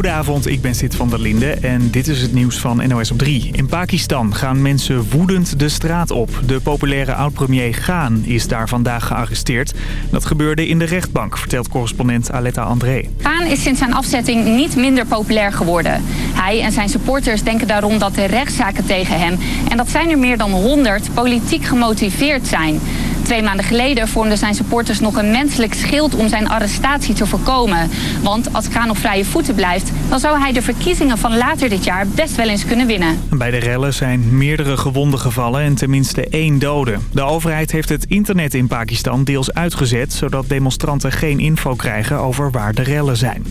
Goedenavond, ik ben Sid van der Linde en dit is het nieuws van NOS op 3. In Pakistan gaan mensen woedend de straat op. De populaire oud-premier Gaan is daar vandaag gearresteerd. Dat gebeurde in de rechtbank, vertelt correspondent Aletta André. Gaan is sinds zijn afzetting niet minder populair geworden. Hij en zijn supporters denken daarom dat de rechtszaken tegen hem... en dat zijn er meer dan 100 politiek gemotiveerd zijn... Twee maanden geleden vormden zijn supporters nog een menselijk schild om zijn arrestatie te voorkomen. Want als Kraan op vrije voeten blijft, dan zou hij de verkiezingen van later dit jaar best wel eens kunnen winnen. Bij de rellen zijn meerdere gewonden gevallen en tenminste één dode. De overheid heeft het internet in Pakistan deels uitgezet, zodat demonstranten geen info krijgen over waar de rellen zijn.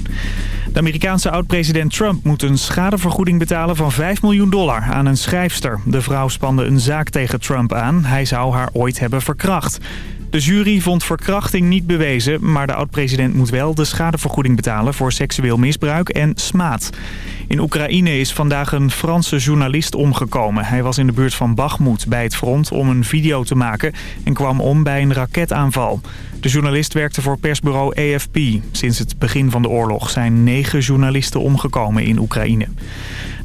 De Amerikaanse oud-president Trump moet een schadevergoeding betalen van 5 miljoen dollar aan een schrijfster. De vrouw spande een zaak tegen Trump aan. Hij zou haar ooit hebben verkracht. De jury vond verkrachting niet bewezen, maar de oud-president moet wel de schadevergoeding betalen voor seksueel misbruik en smaad. In Oekraïne is vandaag een Franse journalist omgekomen. Hij was in de buurt van Bakhmut bij het front om een video te maken en kwam om bij een raketaanval. De journalist werkte voor persbureau AFP. Sinds het begin van de oorlog zijn negen journalisten omgekomen in Oekraïne.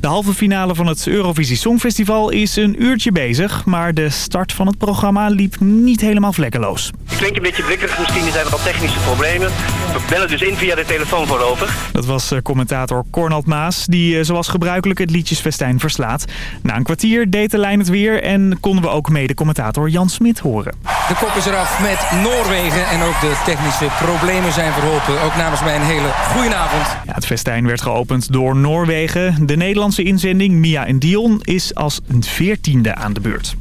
De halve finale van het Eurovisie Songfestival is een uurtje bezig... maar de start van het programma liep niet helemaal vlekkeloos. Ik klink een beetje brikkerig, misschien zijn er al technische problemen. We bellen dus in via de telefoon voorlopig. Dat was eh, commentator Cornald Maas, die eh, zoals gebruikelijk het liedjesfestijn verslaat. Na een kwartier deed de lijn het weer en konden we ook mede commentator Jan Smit horen. De kop is eraf met Noorwegen en ook de technische problemen zijn verholpen. Ook namens mij een hele goede avond. Ja, het festijn werd geopend door Noorwegen. De Nederlandse inzending Mia en Dion is als een veertiende aan de beurt.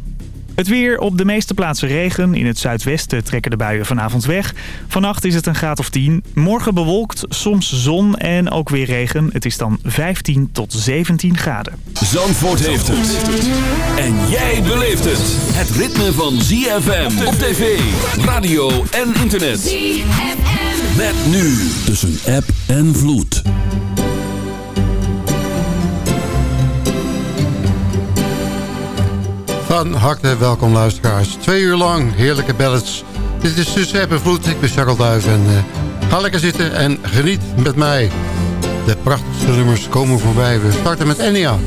Het weer op de meeste plaatsen regen. In het zuidwesten trekken de buien vanavond weg. Vannacht is het een graad of 10. Morgen bewolkt, soms zon en ook weer regen. Het is dan 15 tot 17 graden. Zandvoort heeft het. En jij beleeft het. Het ritme van ZFM op tv, radio en internet. ZFM. Met nu tussen app en vloed. Van harte welkom luisteraars. Twee uur lang heerlijke ballads. Dit is en Vloed. Ik ben Charles en uh, ga lekker zitten en geniet met mij. De prachtigste nummers komen voorbij. We starten met Enya.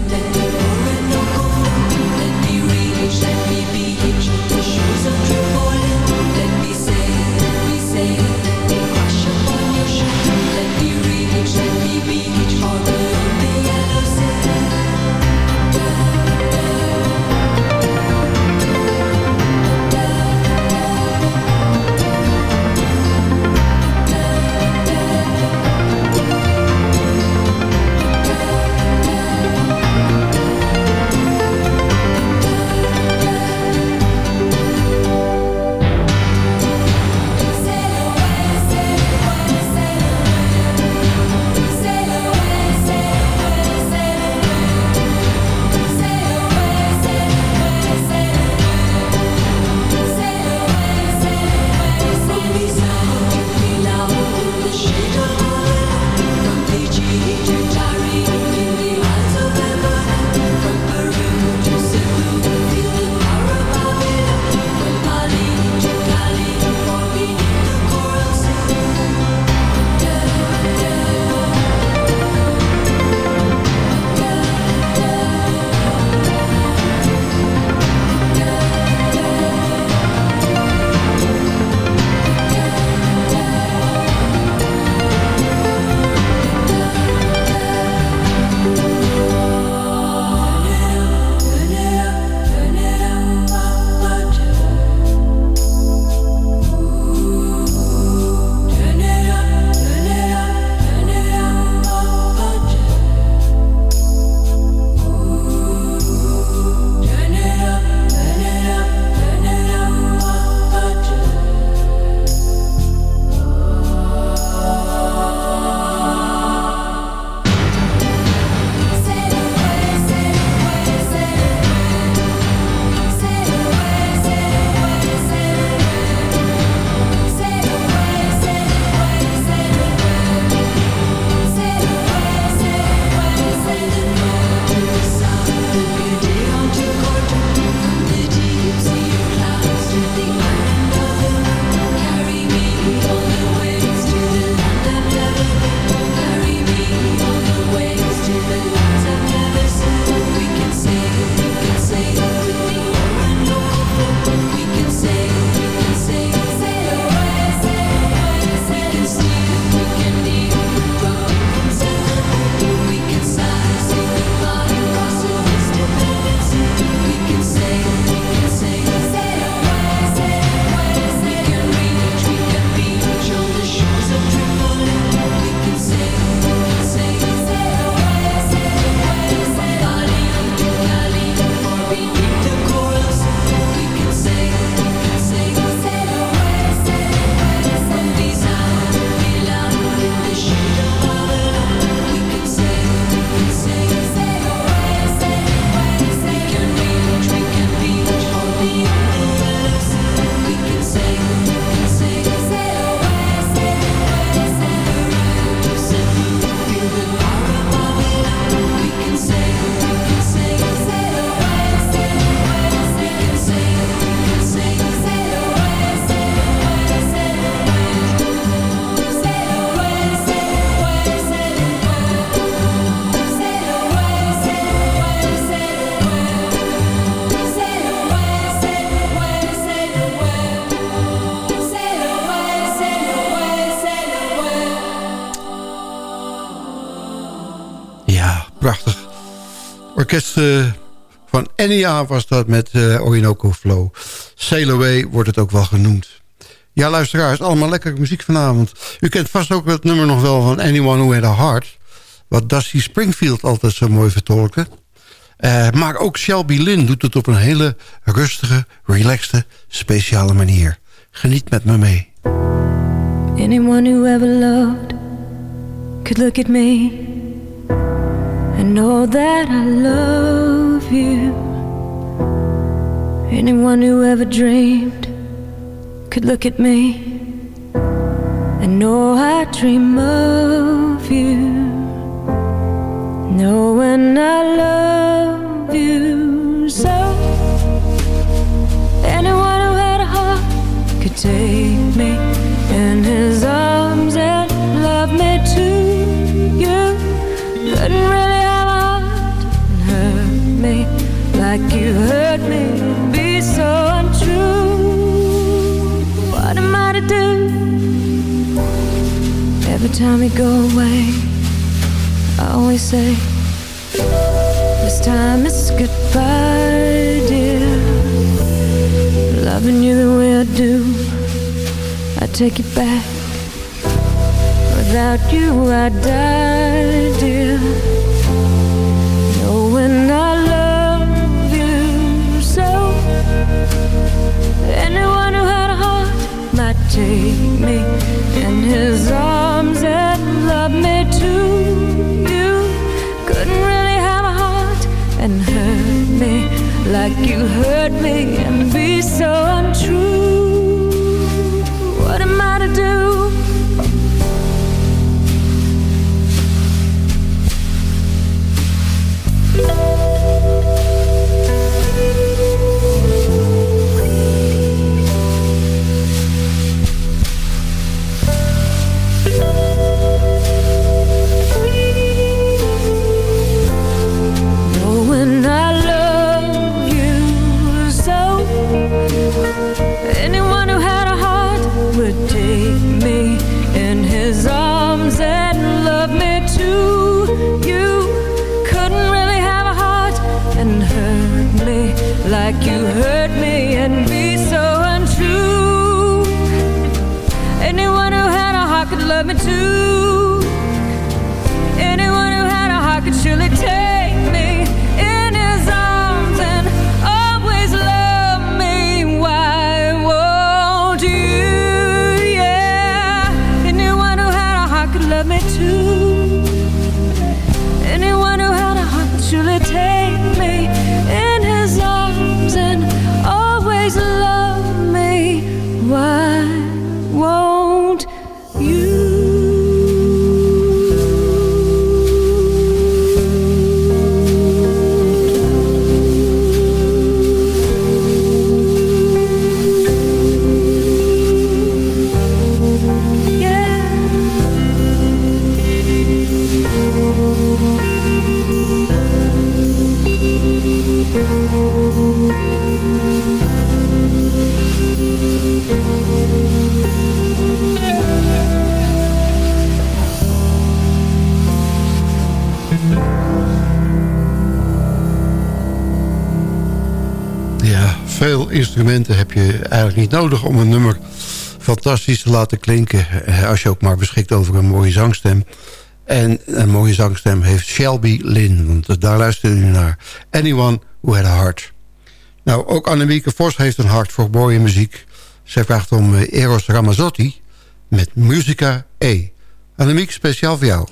Enya was dat met uh, Orinoco Flow. Sail wordt het ook wel genoemd. Ja, luisteraars, allemaal lekkere muziek vanavond. U kent vast ook het nummer nog wel van Anyone Who Had A Heart... wat Dusty Springfield altijd zo mooi vertolkte. Uh, maar ook Shelby Lynn doet het op een hele rustige, relaxte, speciale manier. Geniet met me mee. Anyone who ever loved could look at me and know that I love you. Anyone who ever dreamed could look at me and know I dream of you. Knowing I love you so. Anyone who had a heart could take me in his arms and love me too. You couldn't really have a heart and hurt me like you hurt me. Be so untrue. What am I to do? Every time you go away, I always say, This time it's goodbye, dear. Loving you the way I do, I take it back. Without you, I die, dear. Take me in his arms and love me too. You couldn't really have a heart and hurt me like you hurt me and be so untrue. What am I to do? Niet nodig om een nummer fantastisch te laten klinken. eh, Als je ook maar beschikt over een mooie zangstem. En een mooie zangstem heeft Shelby Lynn. Want daar luisteren u naar. Anyone Who Had A Heart. Nou, ook Annemieke Vos heeft een hart voor mooie muziek. Zij vraagt om eh, Eros Ramazzotti met Musica E. Annemiek, speciaal voor jou.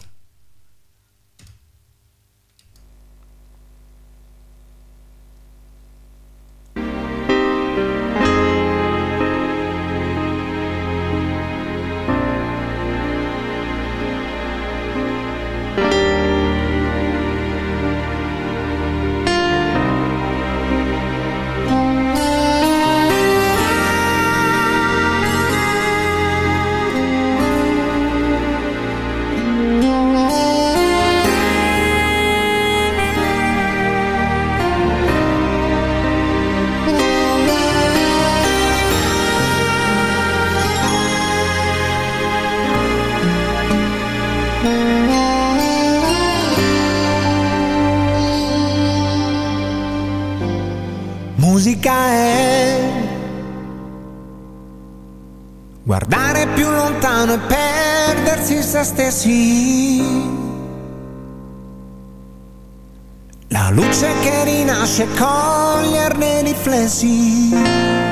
Guardare più lontano e perdersi se stessi. La luce che rinasce coglierne i riflessi.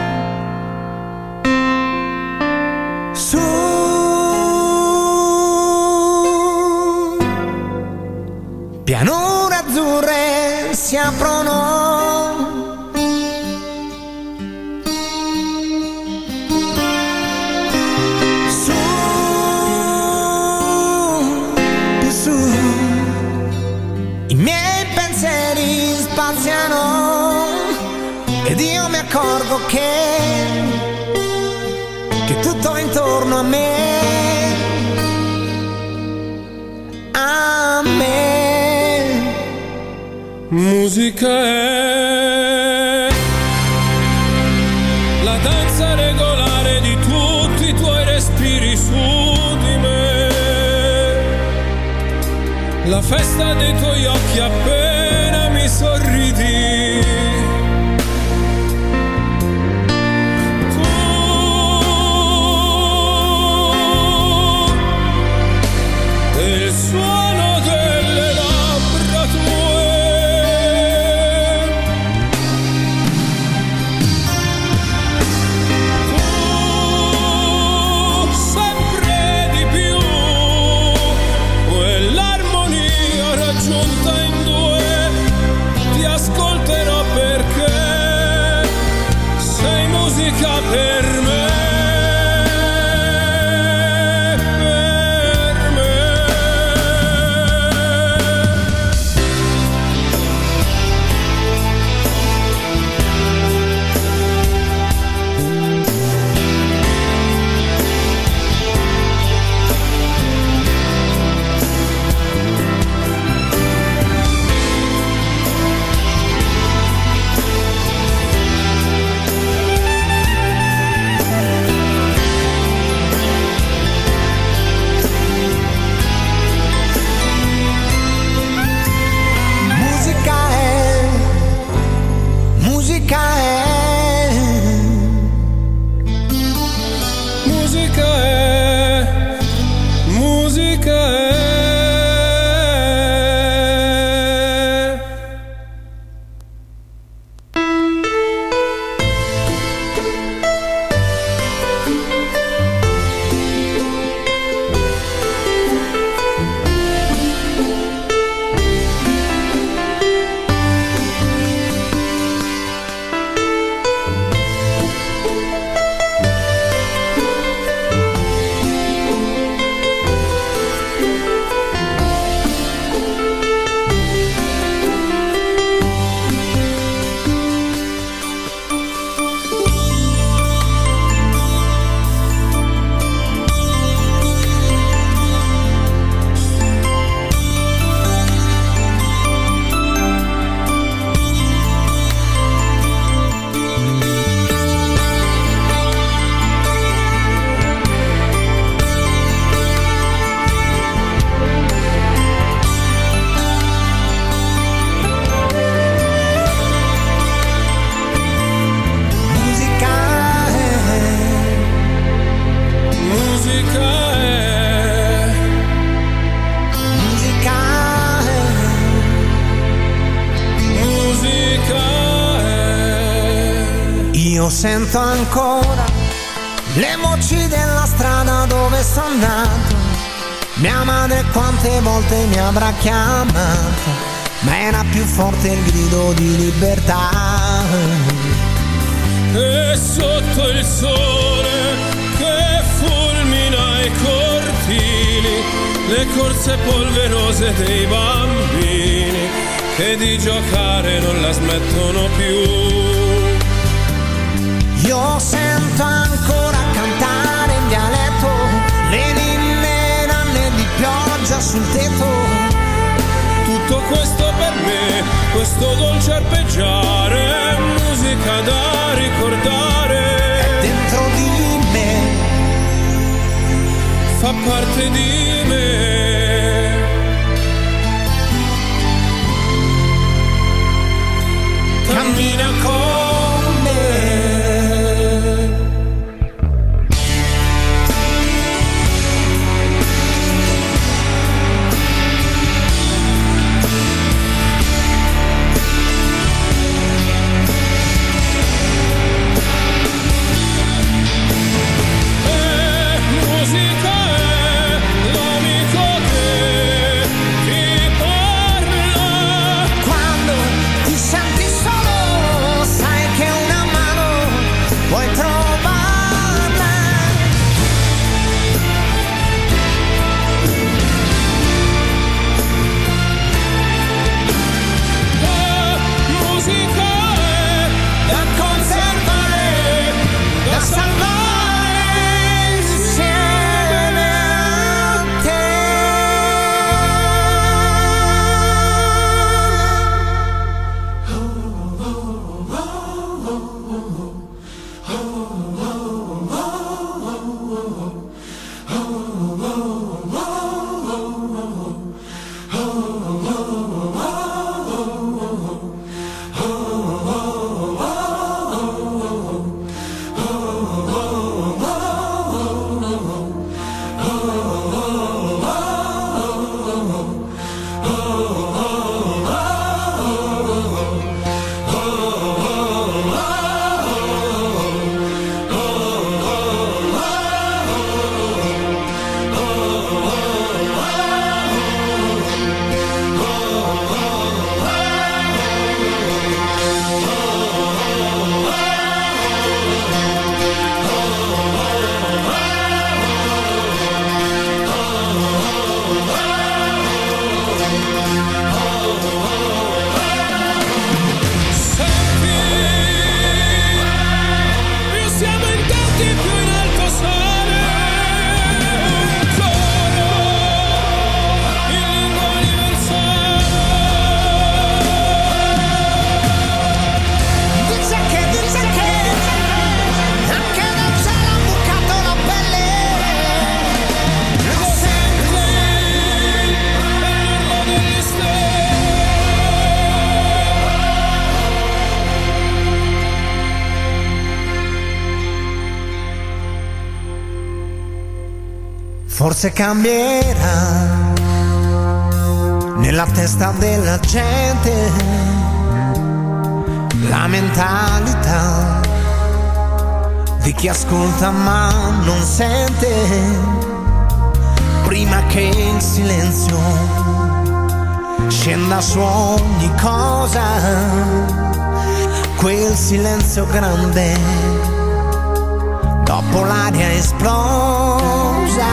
Sento ancora le voci della strada dove sono nato. Mia madre quante volte mi avrà chiamato, ma era più forte il grido di libertà. E sotto il sole che fulmina i cortili, le corse polverose dei bambini che di giocare non la smettono più. Sul tetto. Tutto questo per me, questo dolce arpeggiare, musica da ricordare, Dentro di me, fa parte di me. cammina con forse cambierà nella testa della gente. La mentalità di chi ascolta ma non sente. Prima che il silenzio scenda su ogni cosa quel silenzio grande dopo l'aria esplosa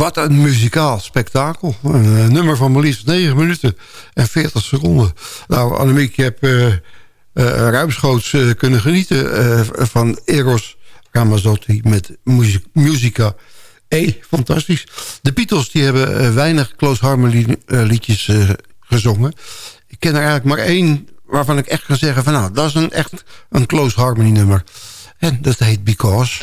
Wat een muzikaal spektakel. Een uh, nummer van maar liefst 9 minuten en 40 seconden. Nou, Annemiek, je hebt uh, ruimschoots kunnen genieten van Eros Ramazzotti met Musica E. Fantastisch. De Beatles die hebben weinig Close Harmony liedjes gezongen. Ik ken er eigenlijk maar één waarvan ik echt kan zeggen van nou, dat is een echt een Close Harmony nummer. En dat heet Because...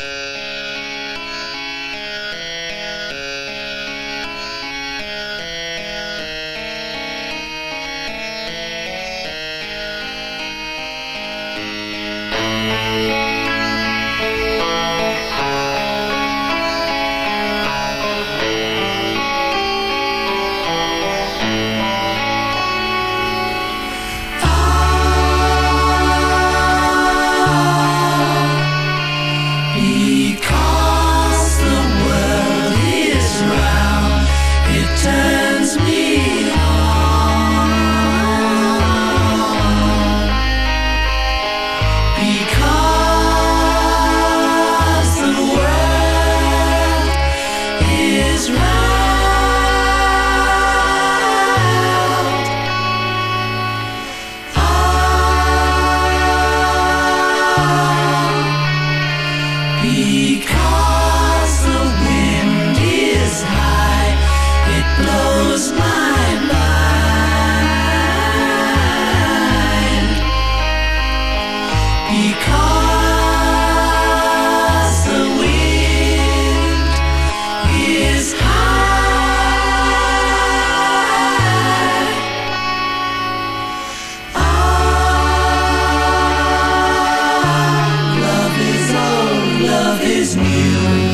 is new.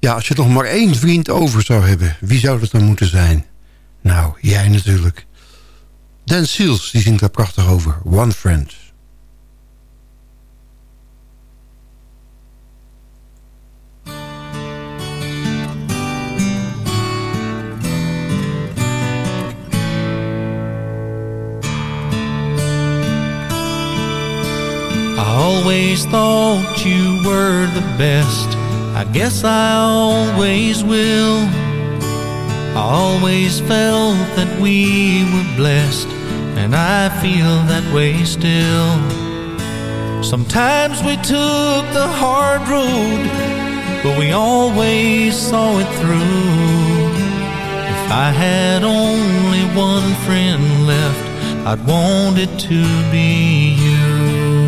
Ja, als je nog maar één vriend over zou hebben... wie zou dat dan moeten zijn? Nou, jij natuurlijk. Dan Seals, die zingt daar prachtig over. One Friend. always thought you were the best. I guess I always will. I always felt that we were blessed, and I feel that way still. Sometimes we took the hard road, but we always saw it through. If I had only one friend left, I'd want it to be you.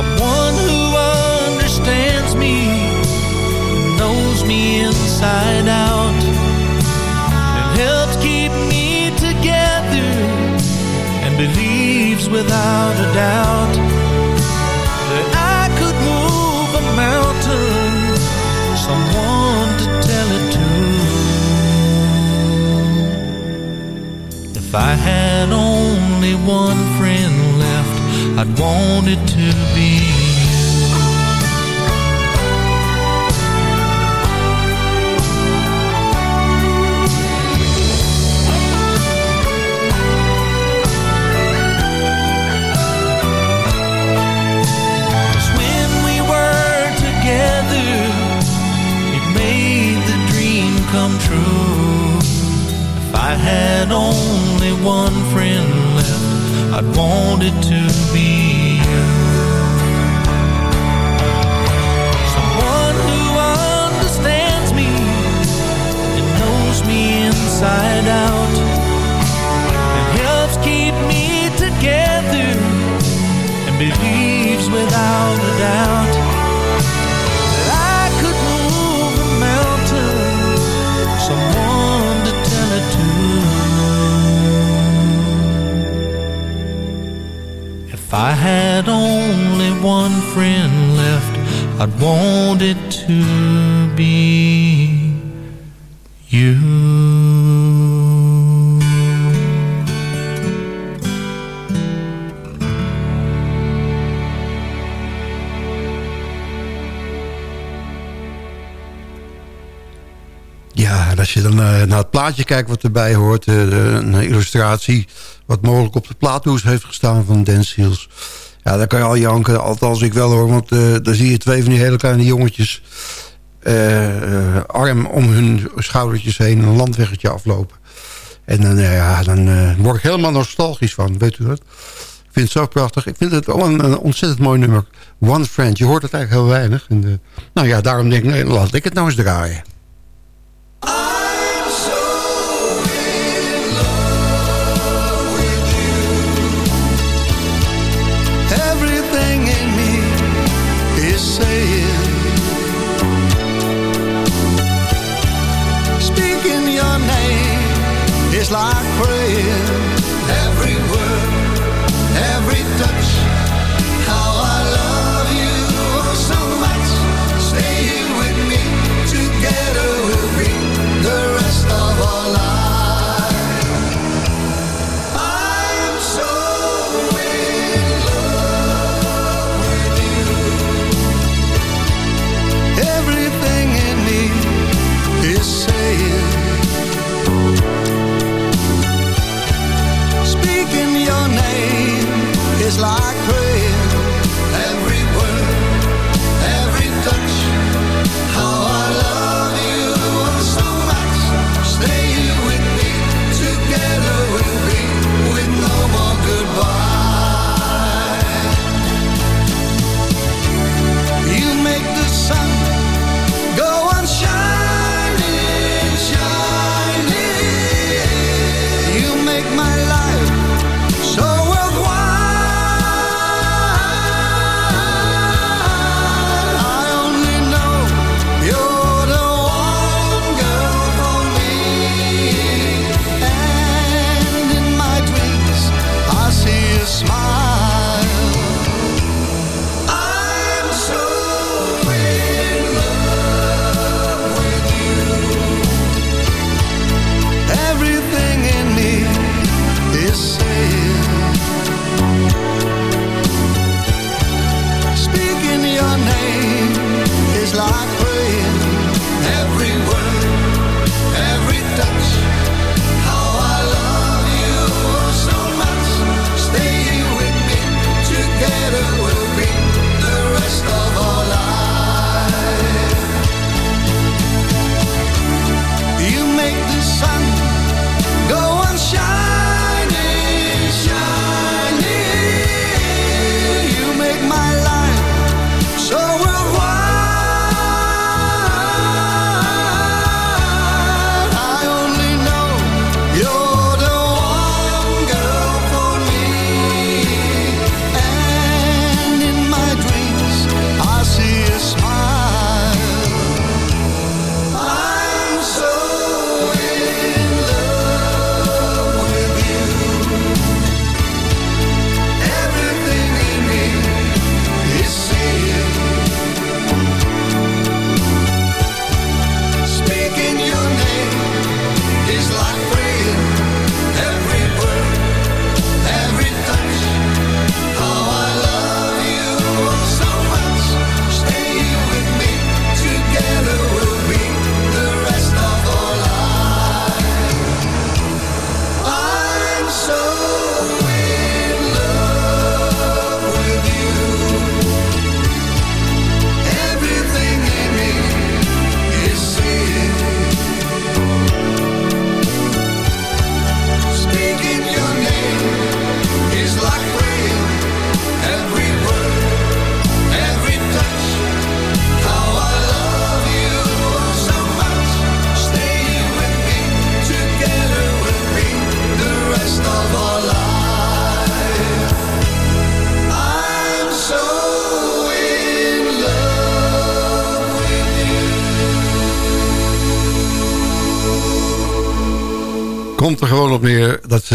Someone who understands me, knows me inside out, and helps keep me together, and believes without a doubt that I could move a mountain. Someone to tell it to. If I had only one friend I'd want it to be when we were together, it made the dream come true. If I had only one friend left, I'd want it to be want it to be you. Ja, als je dan eh, naar het plaatje kijkt wat erbij hoort... eh, een illustratie wat mogelijk op de plaathoes heeft gestaan van Dance Heels. Ja, daar kan je al janken, althans ik wel hoor... want eh daar zie je twee van die hele kleine jongetjes... eh, eh, arm om hun schoudertjes heen een landweggetje aflopen. En dan, ja, dan word ik helemaal nostalgisch van, weet u dat? Ik vind het zo prachtig. Ik vind het wel een, ontzettend mooi nummer. One Friend, je hoort het eigenlijk heel weinig. Nou ja, daarom denk ik, nee, laat ik het nou eens draaien.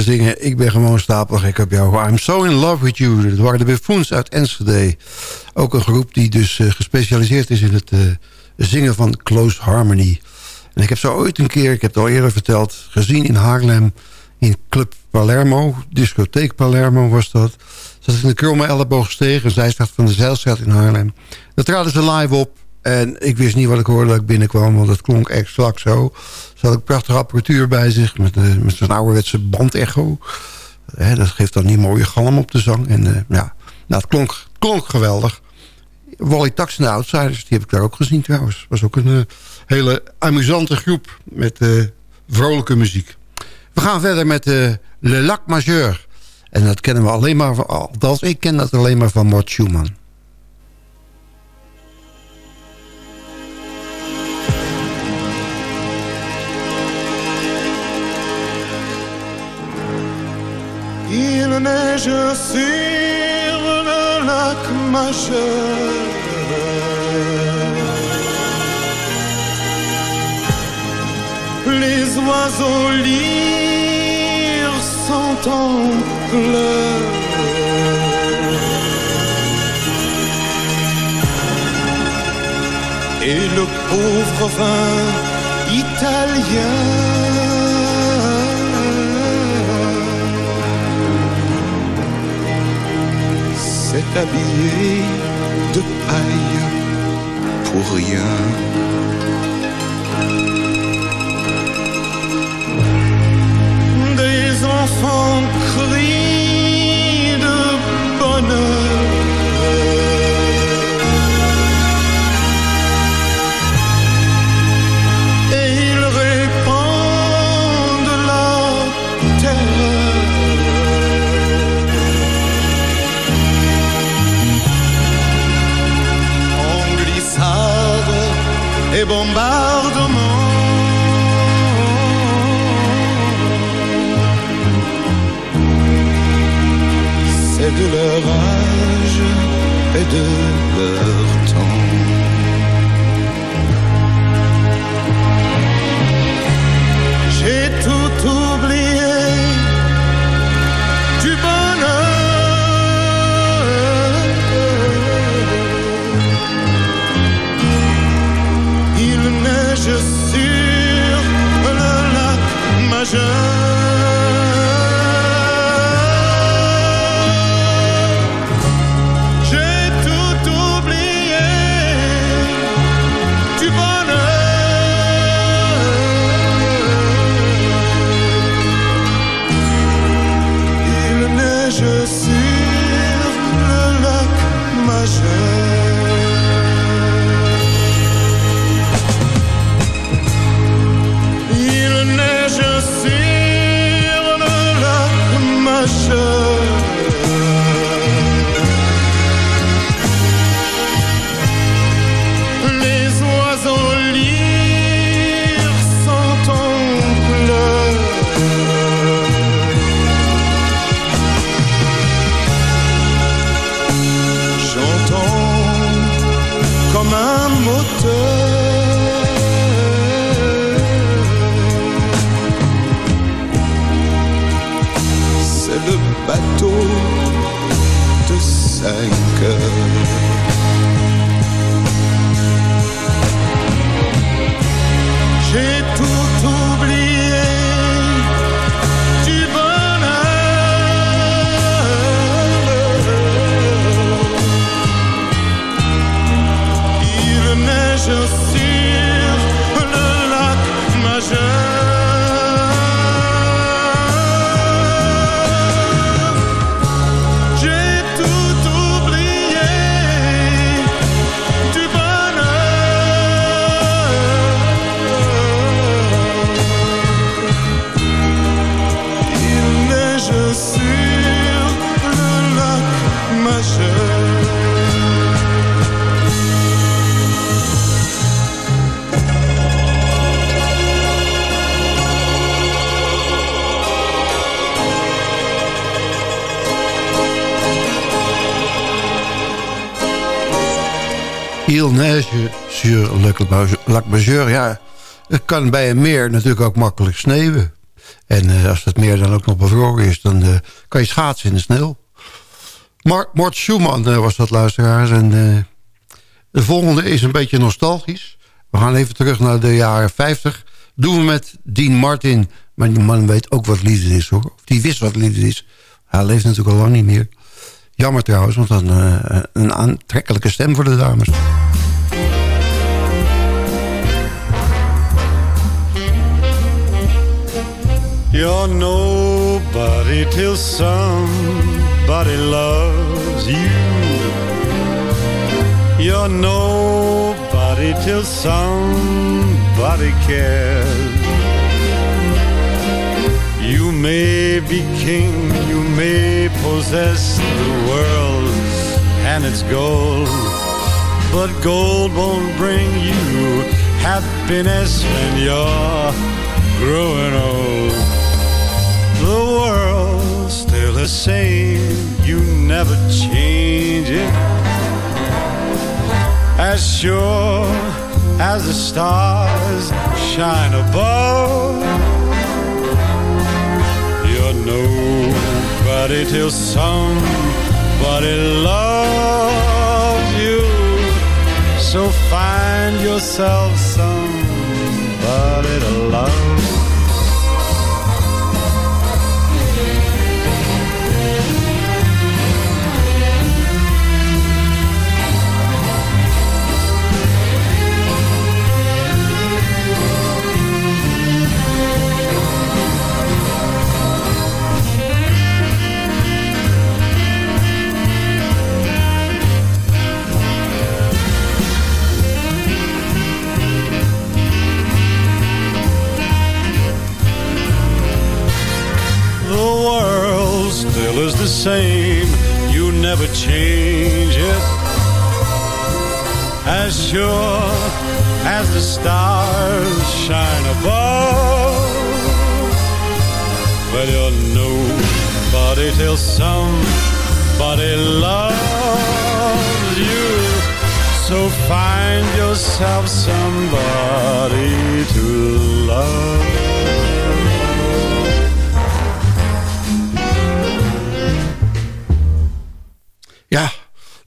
Zingen... ik ben gewoon stapelgek op jou. I'm so in love with you. Dat waren de Buffoons uit Enschede. Ook een groep die dus uh, gespecialiseerd is in het uh, zingen van close harmony. En ik heb ze ooit een keer, ik heb het al eerder verteld... gezien in Haarlem in Club Palermo. Discotheek Palermo was dat. Zat in de Krumme Elleboog steeg, een zijstraat van de Zeilstraat in Haarlem. Daar traden ze live op. En ik wist niet wat ik hoorde dat ik binnenkwam, want het klonk exact zo. Ze had een prachtige apparatuur bij zich met, uh, met zo'n ouderwetse bandecho. Hè, dat geeft dan niet mooie galm op de zang. En uh, ja, nou, het klonk, klonk geweldig. Wally Tax en de Outsiders, die heb ik daar ook gezien trouwens. was ook een uh, hele amusante groep met vrolijke muziek. We gaan verder met Le Lac Majeur. En dat kennen we alleen maar van... Althans, ik ken dat alleen maar van Mort Schumann. Il neige sur le lac majeur. Les oiseaux lyres sont en. Et le pauvre vin italien s'est habillé de paille pour rien. Des enfants crient et bombardement. C'est de leur âge et de leur sur le lac majeur. Ja, het kan bij een meer natuurlijk ook makkelijk sneeuwen. En eh, als het meer dan ook nog bevroren is... dan eh, kan je schaatsen in de sneeuw. Mar Mort Schumann eh, was dat luisteraars. En de volgende is een beetje nostalgisch. We gaan even terug naar de jaren 50. Doen we met Dean Martin. Maar die man weet ook wat liefde is hoor. Of die wist wat liefde is. Hij leeft natuurlijk al lang niet meer. Jammer trouwens, want dan een aantrekkelijke stem voor de dames. You're nobody till somebody loves you. You're nobody till somebody cares. You may be king, you may possess the world and its gold, but gold won't bring you happiness when you're growing old the world's still the same. You never change it. As sure as the stars shine above, you're nobody till somebody loves you. So find yourself somebody to love. The same, you never change it. As sure as the stars shine above. Well, you're nobody till somebody loves you. So find yourself somebody to love.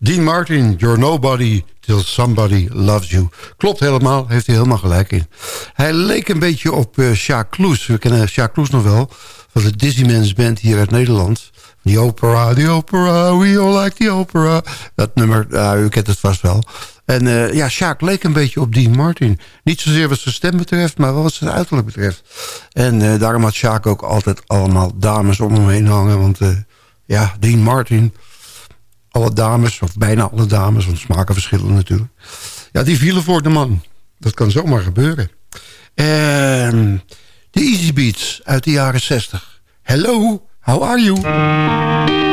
Dean Martin, You're Nobody Till Somebody Loves You. Klopt helemaal, heeft hij helemaal gelijk in. Hij leek een beetje op uh, Sjaak Kloes. We kennen Sjaak Kloes nog wel, van de Disneyman's Band hier uit Nederland. Die opera, die opera, we all like the opera. Dat nummer, u kent het vast wel. En uh, ja, Sjaak leek een beetje op Dean Martin. Niet zozeer wat zijn stem betreft, maar wat zijn uiterlijk betreft. En uh, daarom had Sjaak ook altijd allemaal dames om hem heen hangen. Want ja, Dean Martin alle dames, of bijna alle dames, want smaken verschillen natuurlijk. Ja, die vielen voor de man. Dat kan zomaar gebeuren. En de Easy Beats uit de jaren 60. Hello, how are you?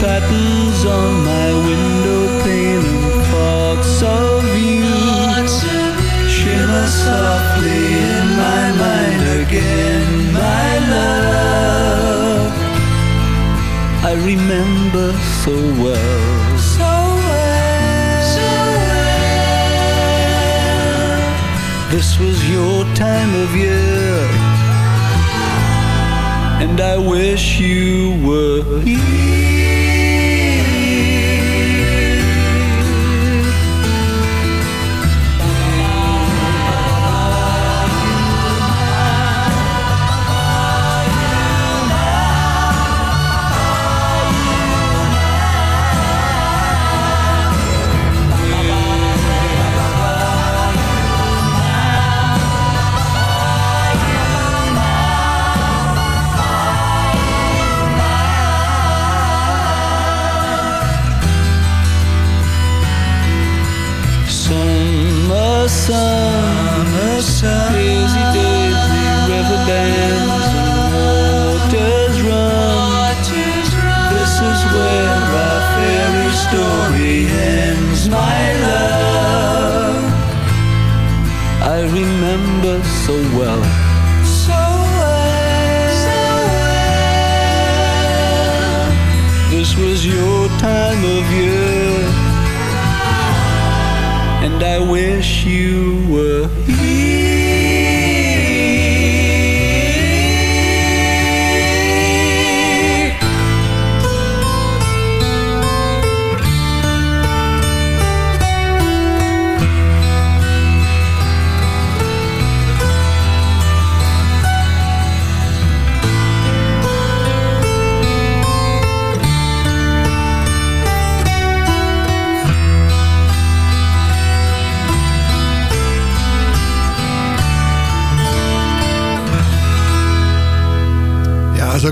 Patterns on my window pane and thoughts of you shimmer softly in my mind again, my love. I remember so well. So well. So well. This was your time of year. And I wish you were here.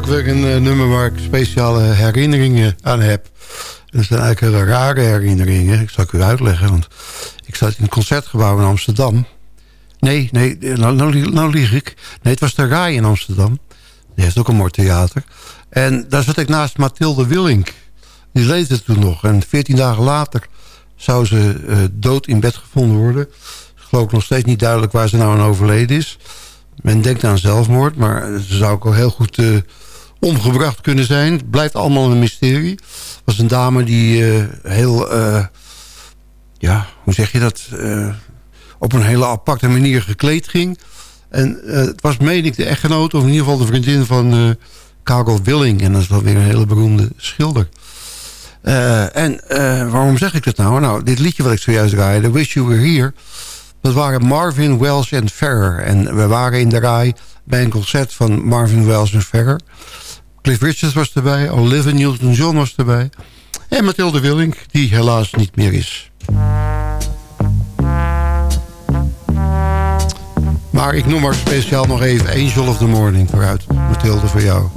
Ook weer een eh, nummer waar ik speciale herinneringen aan heb. Dat zijn eigenlijk hele rare herinneringen. Ik zal ik u uitleggen, want ik zat in het concertgebouw in Amsterdam. Nee, nee, nou, nou, lieg- nou lieg ik. Nee, het was de Rai in Amsterdam. Die heeft ook een mooi theater. En daar zat ik naast Mathilde Willink. Die leefde toen nog. En veertien dagen later zou ze eh, dood in bed gevonden worden. geloof ik nog steeds niet duidelijk waar ze nou aan overleden is. Men denkt aan zelfmoord, maar ze zou ook al heel goed eh, omgebracht kunnen zijn. Het blijft allemaal een mysterie. Het was een dame die eh, heel, eh, ja, hoe zeg je dat, eh, op een hele aparte manier gekleed ging. En het was, meen ik, de echtgenoot, of in ieder geval de vriendin van Karel Willing. En dat is wel weer een hele beroemde schilder. En waarom zeg ik dat nou? Nou, dit liedje wat ik zojuist draaide, Wish You Were Here... dat waren Marvin, Wells en Ferrer. En we waren in de rij bij een concert van Marvin, Wells en Ferrer. Cliff Richards was erbij, Olivia Newton-John was erbij... en Mathilde Willink, die helaas niet meer is. Maar ik noem maar speciaal nog even Angel of the Morning vooruit. Mathilde, voor jou.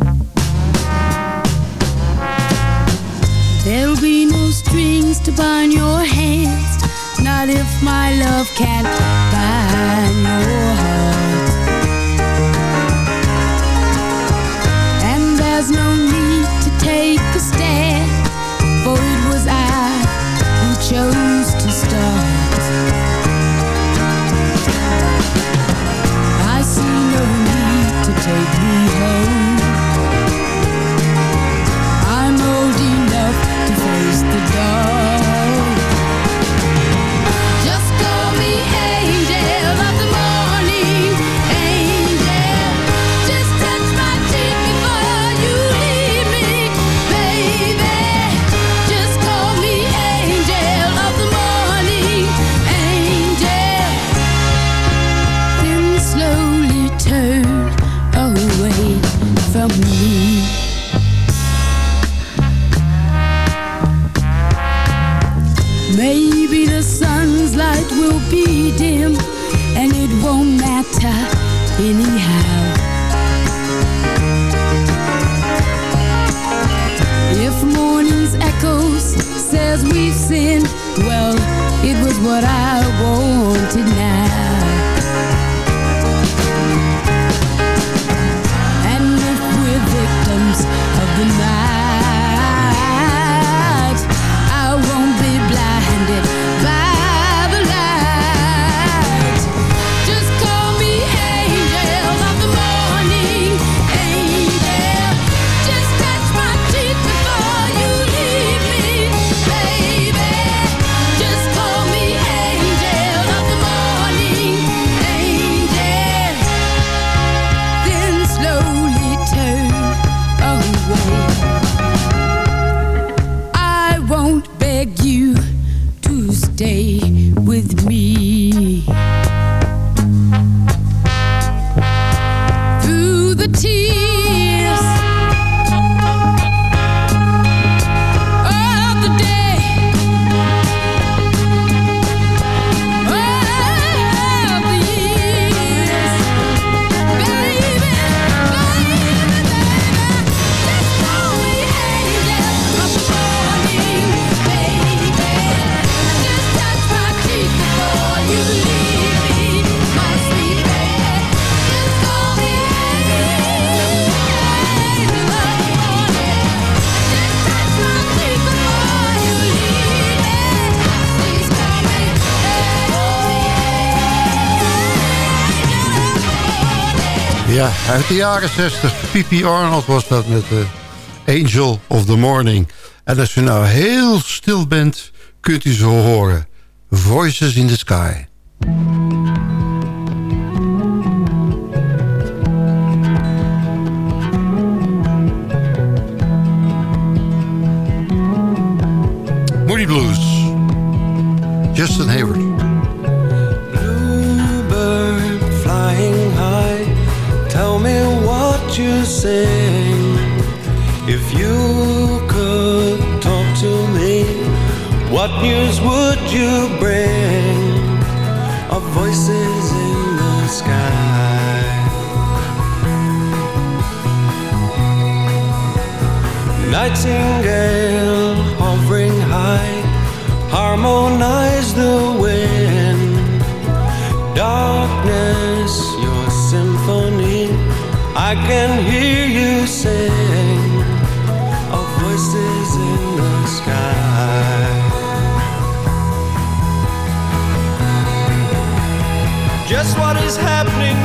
There'll be no strings to bind your hands Not if my love can't bind your heart Uit de jaren 60. P.P. Arnold was dat met de Angel of the Morning. En als u nou heel stil bent, kunt u ze horen. Voices in the Sky. Moody Blues. Justin Hayward. news would you bring of voices in the sky? Nightingale hovering high, harmonize the wind. Darkness, your symphony, I can hear you sing. is happening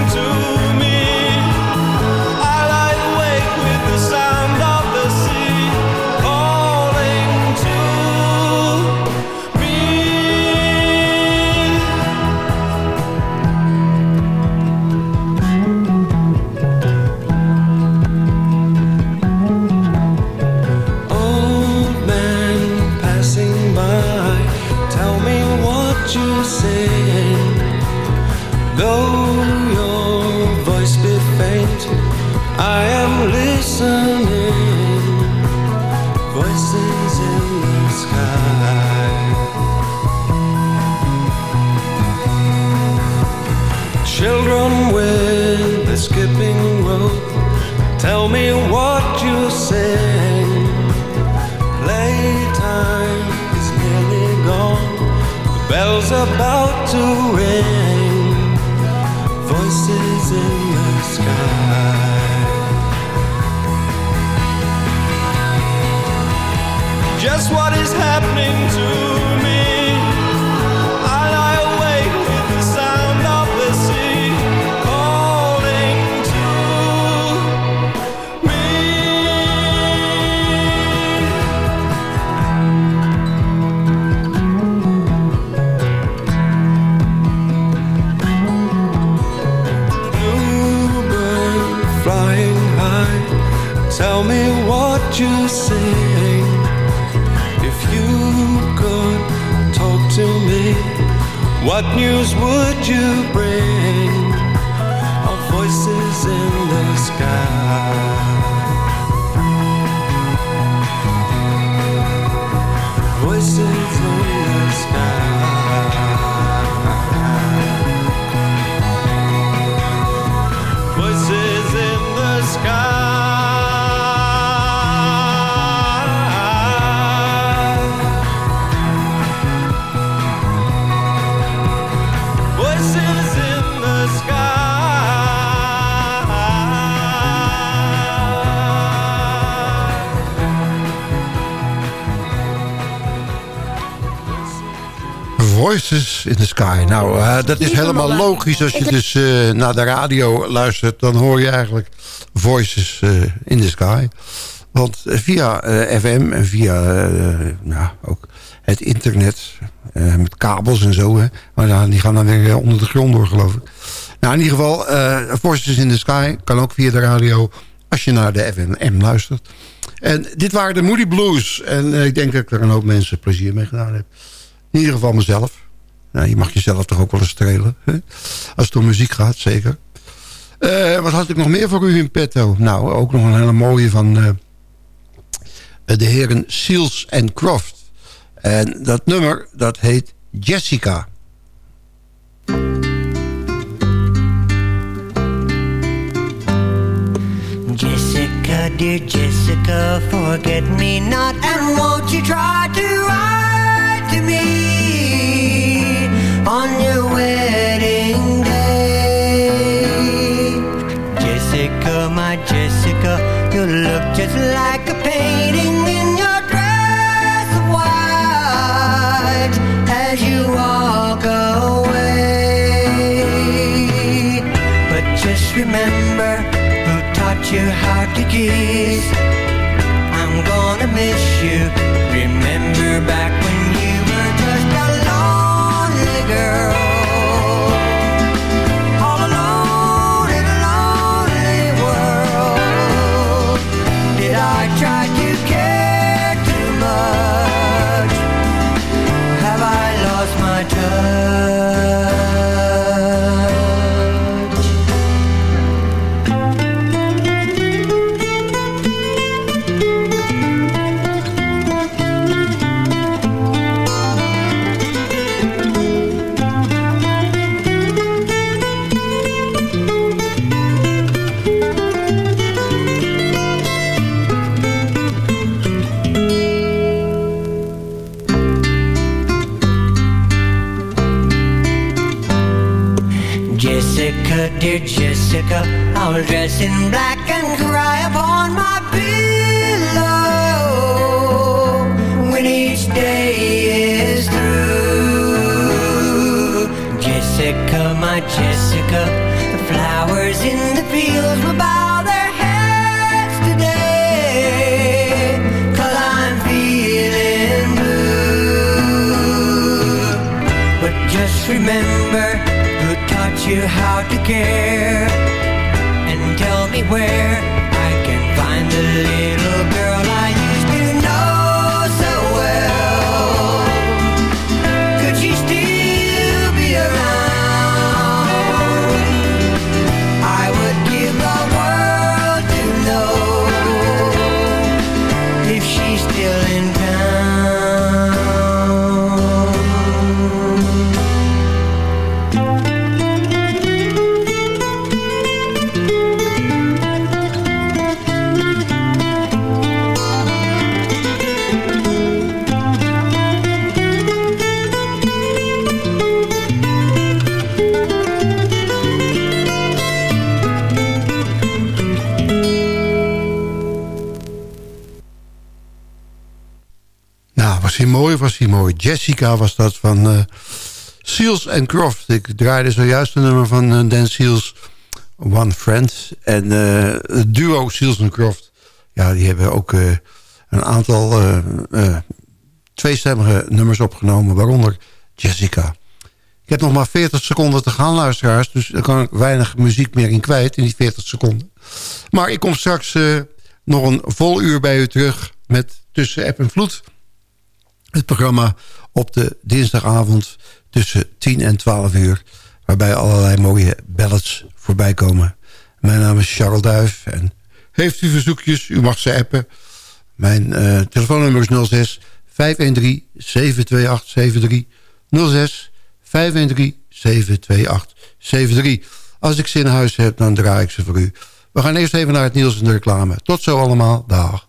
to break. Voices in the Sky. Nou, eh, dat is helemaal logisch. Als je dus eh, naar de radio luistert... dan hoor je eigenlijk Voices eh, in the Sky. Want via FM en via nou, ook het internet... met kabels en zo... Hè, maar nou, die gaan dan weer onder de grond door, geloof ik. Nou, in ieder geval, Voices in the Sky kan ook via de radio... als je naar de FM luistert. En dit waren de Moody Blues. En ik denk dat ik er een hoop mensen plezier mee gedaan heb. In ieder geval mezelf. Nou, je mag jezelf toch ook wel eens strelen. Hè? Als het om muziek gaat, zeker. Uh, wat had ik nog meer voor u in petto? Nou, ook nog een hele mooie van uh, de heren Seals en Croft. En dat nummer, dat heet Jessica. Jessica, dear Jessica, forget me not And won't you try to write to me wedding day. Jessica, my Jessica, you look just like a painting in your dress of white As you walk away. But just remember who taught you how to kiss I'll dress in black and cry upon my pillow when each day is through. Jessica, my Jessica, the flowers in the fields will bow their heads today, cause I'm feeling blue. But just remember who taught you how to care anywhere I can find the little Jessica was dat van eh Seals and Croft. Ik draaide zojuist een nummer van eh, Dan Seals, One Friend. En eh, het duo Seals and Croft, ja, die hebben ook een aantal tweestemmige nummers opgenomen, waaronder Jessica. Ik heb nog maar 40 seconden te gaan, luisteraars. Dus daar kan ik weinig muziek meer in kwijt, in die 40 seconden. Maar ik kom straks nog een vol uur bij u terug met Tussen App en Vloed. Het programma op de dinsdagavond tussen 10 en 12 uur. Waarbij allerlei mooie ballads voorbij komen. Mijn naam is Charles Duif. En heeft u verzoekjes, u mag ze appen. Mijn eh, telefoonnummer is 06 513 728 73 06 513 728 73. Als ik ze in huis heb, dan draai ik ze voor u. We gaan eerst even naar het nieuws en de reclame. Tot zo allemaal. Dag.